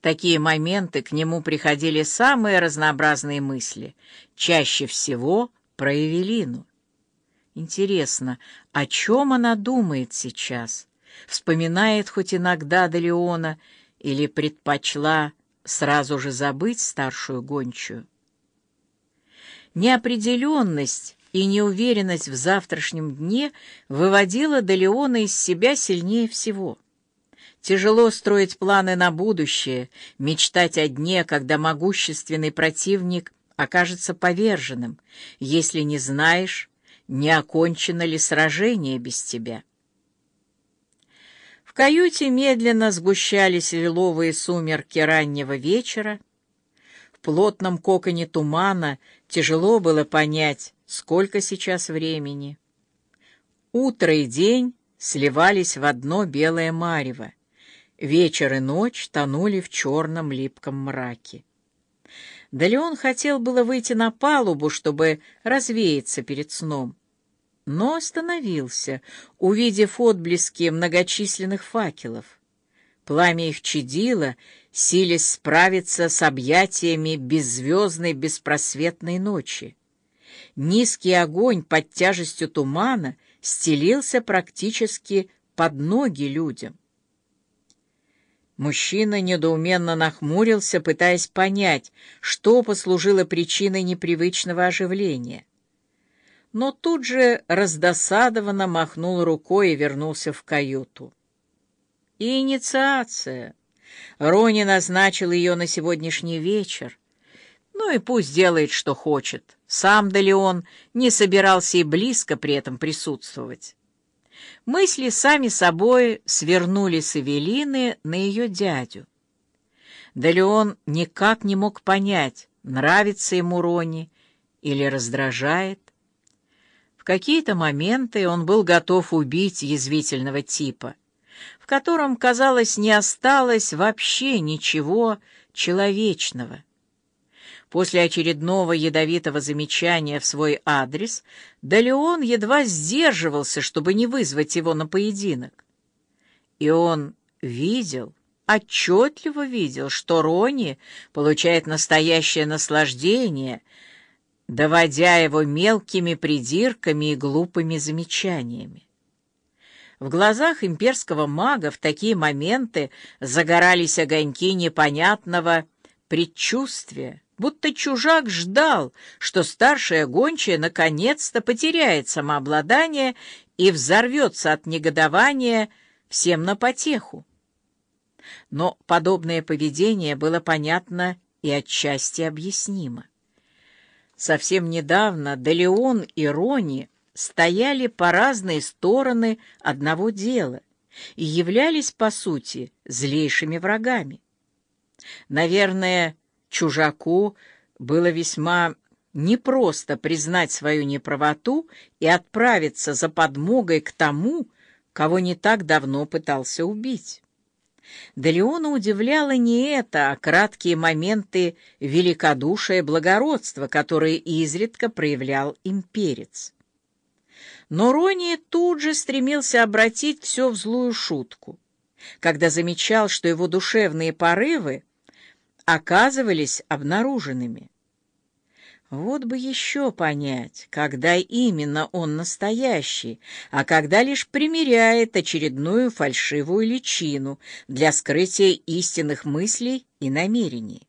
Такие моменты к нему приходили самые разнообразные мысли, чаще всего про Эвелину. Интересно, о чем она думает сейчас? Вспоминает хоть иногда Далеона или предпочла сразу же забыть старшую гончую? Неопределенность и неуверенность в завтрашнем дне выводила Далеона из себя сильнее всего. Тяжело строить планы на будущее, мечтать о дне, когда могущественный противник окажется поверженным, если не знаешь, не окончено ли сражение без тебя. В каюте медленно сгущались лиловые сумерки раннего вечера. В плотном коконе тумана тяжело было понять, сколько сейчас времени. Утро и день сливались в одно белое марево. Вечер и ночь тонули в черном липком мраке. Да Леон хотел было выйти на палубу, чтобы развеяться перед сном, но остановился, увидев отблески многочисленных факелов. Пламя их чадило, силясь справиться с объятиями беззвездной беспросветной ночи. Низкий огонь под тяжестью тумана стелился практически под ноги людям. Мужчина недоуменно нахмурился, пытаясь понять, что послужило причиной непривычного оживления. Но тут же раздосадованно махнул рукой и вернулся в каюту. Инициация. Рони назначил ее на сегодняшний вечер. Ну и пусть делает, что хочет. Сам да не собирался и близко при этом присутствовать. Мысли сами собой свернули с Эвелины на ее дядю. Да Леон никак не мог понять, нравится ему Рони или раздражает. В какие-то моменты он был готов убить язвительного типа, в котором, казалось, не осталось вообще ничего человечного. После очередного ядовитого замечания в свой адрес Далеон едва сдерживался, чтобы не вызвать его на поединок. И он видел, отчетливо видел, что Рони получает настоящее наслаждение, доводя его мелкими придирками и глупыми замечаниями. В глазах имперского мага в такие моменты загорались огоньки непонятного предчувствия, будто чужак ждал, что старшая гончая наконец-то потеряет самообладание и взорвется от негодования всем на потеху. Но подобное поведение было понятно и отчасти объяснимо. Совсем недавно Делеон и Рони стояли по разные стороны одного дела и являлись, по сути, злейшими врагами. Наверное, чужаку было весьма непросто признать свою неправоту и отправиться за подмогой к тому, кого не так давно пытался убить. Да Леона удивляло не это, а краткие моменты великодушия и благородства, которые изредка проявлял имперец. Но Рони тут же стремился обратить все в злую шутку, когда замечал, что его душевные порывы оказывались обнаруженными. Вот бы еще понять, когда именно он настоящий, а когда лишь примеряет очередную фальшивую личину для скрытия истинных мыслей и намерений.